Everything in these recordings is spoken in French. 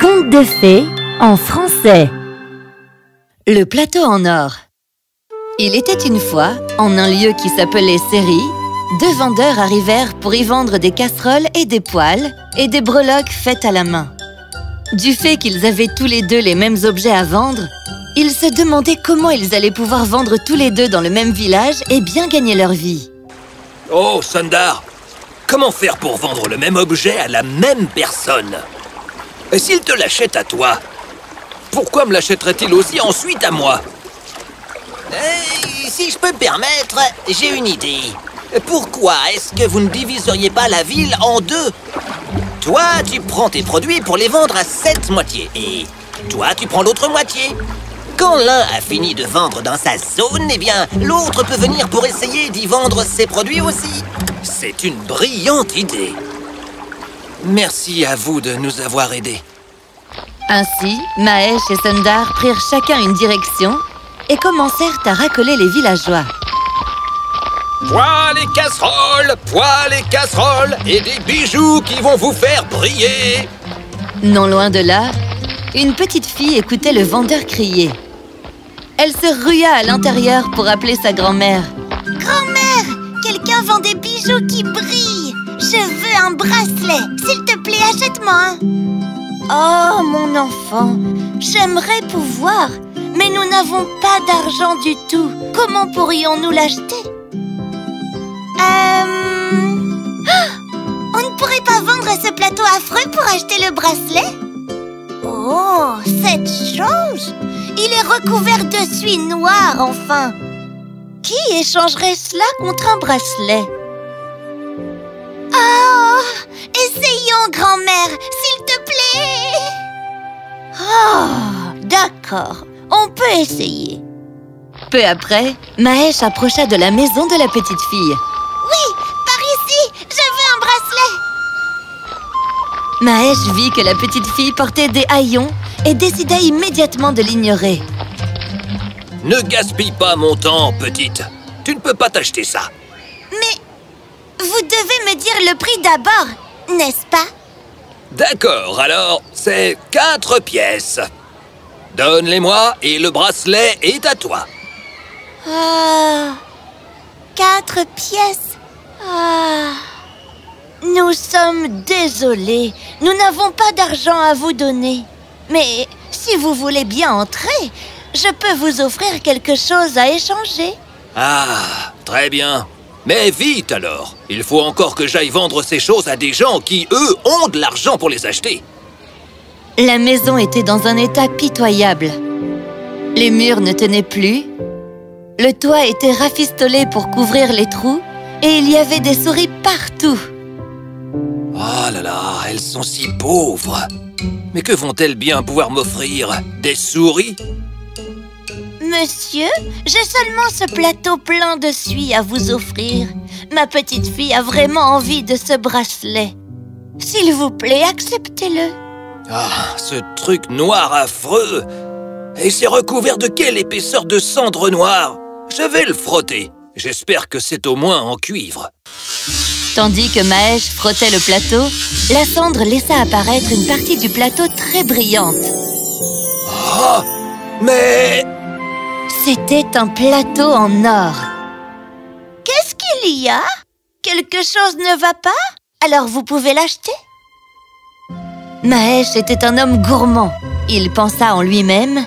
Conte de fées en français Le plateau en or Il était une fois, en un lieu qui s'appelait Série, deux vendeurs arrivèrent pour y vendre des casseroles et des poêles et des breloques faites à la main. Du fait qu'ils avaient tous les deux les mêmes objets à vendre, ils se demandaient comment ils allaient pouvoir vendre tous les deux dans le même village et bien gagner leur vie. Oh, Sundar Comment faire pour vendre le même objet à la même personne? Et s'il te l'achète à toi, pourquoi me l'achèterait-il aussi ensuite à moi? Eh, Si je peux me permettre, j'ai une idée. Pourquoi est-ce que vous ne diviseriez pas la ville en deux? Toi, tu prends tes produits pour les vendre à cette moitié. Et toi, tu prends l'autre moitié. Quand l'un a fini de vendre dans sa zone, eh bien, l'autre peut venir pour essayer d'y vendre ses produits aussi. C'est une brillante idée Merci à vous de nous avoir aidés. Ainsi, Mahesh et Sundar prirent chacun une direction et commencèrent à racoler les villageois. Poils et casseroles, poils et casseroles et des bijoux qui vont vous faire briller Non loin de là, une petite fille écoutait le vendeur crier. Elle se rua à l'intérieur pour appeler sa grand-mère. Grand-mère, quelqu'un vend des bijoux qui brillent. Je veux un bracelet. S'il te plaît, achète-moi un. Oh, mon enfant, j'aimerais pouvoir, mais nous n'avons pas d'argent du tout. Comment pourrions-nous l'acheter? Euh... ah, On ne pourrait pas vendre ce plateau affreux pour acheter le bracelet? Oh, cette chose Il est recouvert de suie noire, enfin. Qui échangerait cela contre un bracelet? Oh Essayons, grand-mère, s'il te plaît. Oh, d'accord, on peut essayer. Peu après, Mahesh approcha de la maison de la petite fille. Oui, par ici, je veux un bracelet. Mahesh vit que la petite fille portait des haillons et décida immédiatement de l'ignorer. Ne gaspille pas mon temps, petite Tu ne peux pas t'acheter ça Mais vous devez me dire le prix d'abord, n'est-ce pas? D'accord, alors, c'est quatre pièces. Donne-les-moi et le bracelet est à toi. Ah, quatre pièces. Ah. Nous sommes désolés. Nous n'avons pas d'argent à vous donner. Mais si vous voulez bien entrer, je peux vous offrir quelque chose à échanger. Ah, très bien. Mais vite alors Il faut encore que j'aille vendre ces choses à des gens qui, eux, ont de l'argent pour les acheter. La maison était dans un état pitoyable. Les murs ne tenaient plus, le toit était rafistolé pour couvrir les trous et il y avait des souris partout. Oh là là, elles sont si pauvres Mais que vont-elles bien pouvoir m'offrir Des souris Monsieur, j'ai seulement ce plateau plein de suie à vous offrir. Ma petite fille a vraiment envie de ce bracelet. S'il vous plaît, acceptez-le. Ah, ce truc noir affreux Et c'est recouvert de quelle épaisseur de cendre noire? Je vais le frotter. J'espère que c'est au moins en cuivre. Tandis que Mahesh frottait le plateau, la cendre laissa apparaître une partie du plateau très brillante. Oh Mais... C'était un plateau en or. Qu'est-ce qu'il y a? Quelque chose ne va pas? Alors vous pouvez l'acheter? Mahesh était un homme gourmand. Il pensa en lui-même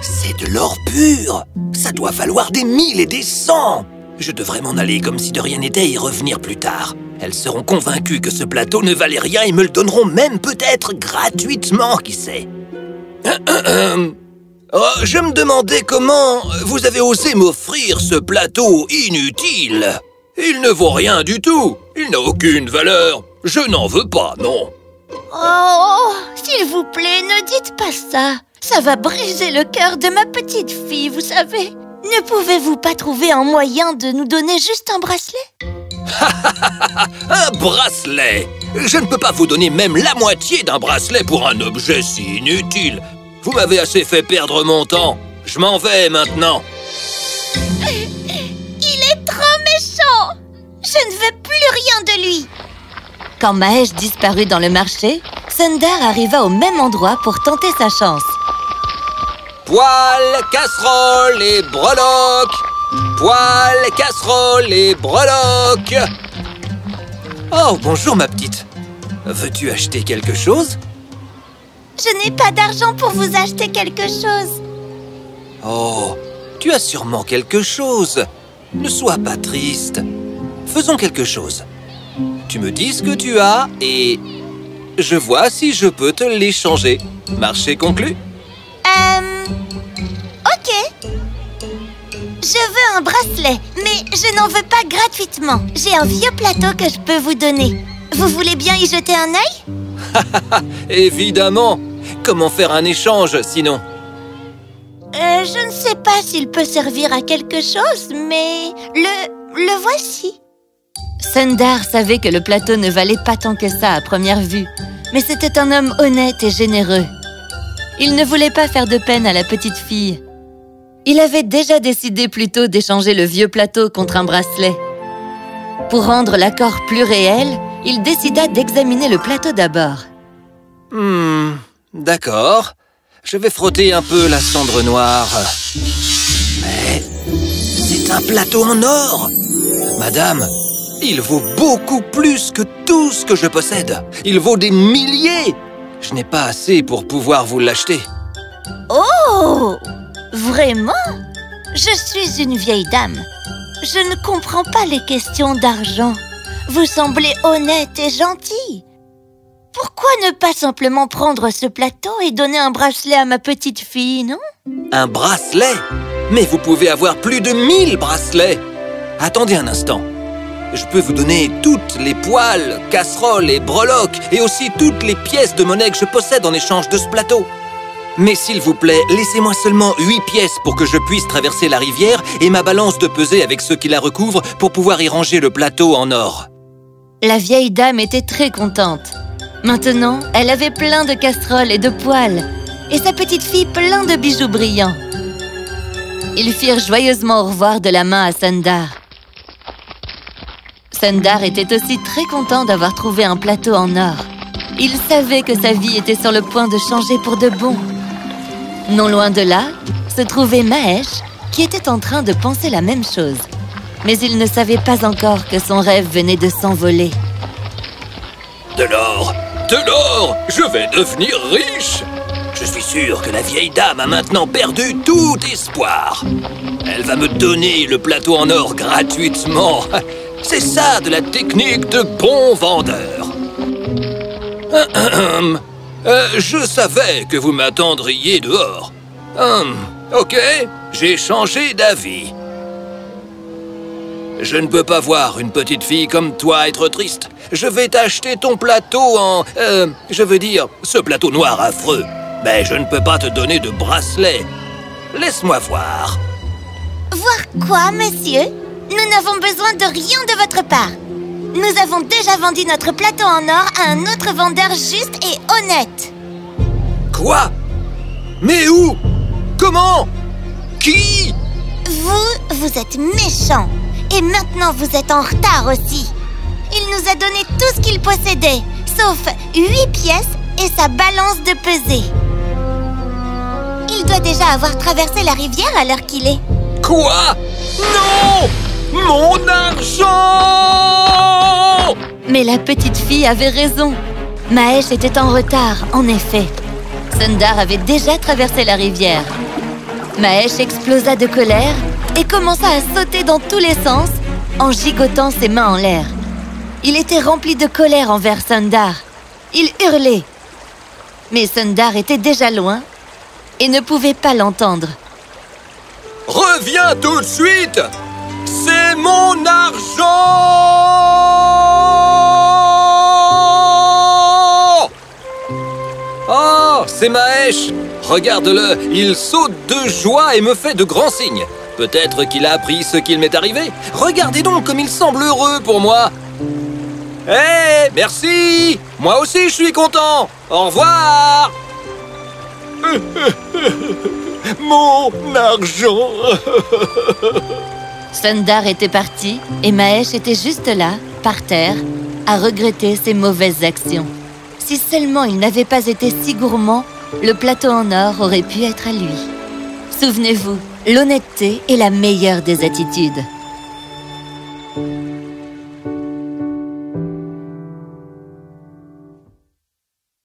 C'est de l'or pur Ça doit valoir des mille et des cents Je devrais m'en aller comme si de rien n'était et revenir plus tard. Elles seront convaincues que ce plateau ne valait rien et me le donneront même peut-être gratuitement, qui sait. Oh, je me demandais comment vous avez osé m'offrir ce plateau inutile. Il ne vaut rien du tout. Il n'a aucune valeur. Je n'en veux pas, non. Oh, s'il vous plaît, ne dites pas ça. Ça va briser le cœur de ma petite fille, vous savez. Ne pouvez-vous pas trouver un moyen de nous donner juste un bracelet? Un bracelet Je ne peux pas vous donner même la moitié d'un bracelet pour un objet si inutile. Vous m'avez assez fait perdre mon temps. Je m'en vais maintenant. Il est trop méchant Je ne veux plus rien de lui Quand Mahesh disparut dans le marché, Sundar arriva au même endroit pour tenter sa chance. Poêle, casserole et breloques. Poêle, casserole et breloques. Oh, bonjour ma petite. Veux-tu acheter quelque chose? Je n'ai pas d'argent pour vous acheter quelque chose. Oh, tu as sûrement quelque chose. Ne sois pas triste. Faisons quelque chose. Tu me dis ce que tu as et... Je vois si je peux te l'échanger. Marché conclu Je veux un bracelet, mais je n'en veux pas gratuitement. J'ai un vieux plateau que je peux vous donner. Vous voulez bien y jeter un œil? Évidemment Comment faire un échange sinon? Euh, je ne sais pas s'il peut servir à quelque chose, mais le... le voici. Sundar savait que le plateau ne valait pas tant que ça à première vue, mais c'était un homme honnête et généreux. Il ne voulait pas faire de peine à la petite fille. Il avait déjà décidé plus tôt d'échanger le vieux plateau contre un bracelet. Pour rendre l'accord plus réel, il décida d'examiner le plateau d'abord. Hmm, d'accord. Je vais frotter un peu la cendre noire. Mais c'est un plateau en or Madame, il vaut beaucoup plus que tout ce que je possède. Il vaut des milliers Je n'ai pas assez pour pouvoir vous l'acheter. Oh Vraiment? Je suis une vieille dame. Je ne comprends pas les questions d'argent. Vous semblez honnête et gentil. Pourquoi ne pas simplement prendre ce plateau et donner un bracelet à ma petite fille, non? Un bracelet? Mais vous pouvez avoir plus de 1000 bracelets Attendez un instant. Je peux vous donner toutes les poêles, casseroles et breloques et aussi toutes les pièces de monnaie que je possède en échange de ce plateau. Mais s'il vous plaît, laissez-moi seulement 8 pièces pour que je puisse traverser la rivière et ma balance de pesée avec ceux qui la recouvrent pour pouvoir y ranger le plateau en or. La vieille dame était très contente. Maintenant, elle avait plein de casseroles et de poêles, et sa petite fille plein de bijoux brillants. Ils firent joyeusement au revoir de la main à Sundar. Sundar était aussi très content d'avoir trouvé un plateau en or. Il savait que sa vie était sur le point de changer pour de bon. Non loin de là, se trouvait Mahesh, qui était en train de penser la même chose. Mais il ne savait pas encore que son rêve venait de s'envoler. De l'or De l'or Je vais devenir riche Je suis sûr que la vieille dame a maintenant perdu tout espoir. Elle va me donner le plateau en or gratuitement. C'est ça de la technique de bon vendeur. Euh, je savais que vous m'attendriez dehors. Hum, ok, j'ai changé d'avis. Je ne peux pas voir une petite fille comme toi être triste. Je vais t'acheter ton plateau en... Euh, je veux dire, ce plateau noir affreux. Mais je ne peux pas te donner de bracelet. Laisse-moi voir. Voir quoi, monsieur? Nous n'avons besoin de rien de votre part. Nous avons déjà vendu notre plateau en or à un autre vendeur juste et honnête. Quoi? Mais où? Comment? Qui? Vous, vous êtes méchant. Et maintenant, vous êtes en retard aussi. Il nous a donné tout ce qu'il possédait, sauf huit pièces et sa balance de pesée. Il doit déjà avoir traversé la rivière à l'heure qu'il est. Quoi? Non Mon argent Mais la petite fille avait raison. Mahesh était en retard, en effet. Sundar avait déjà traversé la rivière. Mahesh explosa de colère et commença à sauter dans tous les sens en gigotant ses mains en l'air. Il était rempli de colère envers Sundar. Il hurlait. Mais Sundar était déjà loin et ne pouvait pas l'entendre. Reviens tout de suite C'est mon argent Oh, c'est Mahesh Regarde-le, il saute de joie et me fait de grands signes. Peut-être qu'il a appris ce qu'il m'est arrivé. Regardez donc comme il semble heureux pour moi. Hé, merci Moi aussi je suis content Au revoir Mon argent Sundar était parti et Mahesh était juste là, par terre, à regretter ses mauvaises actions. Si seulement il n'avait pas été si gourmand, le plateau en or aurait pu être à lui. Souvenez-vous, l'honnêteté est la meilleure des attitudes.